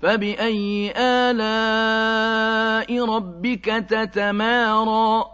فَبِأَيِّ آلَاءِ رَبِّكَ تَتَمَارَىٰ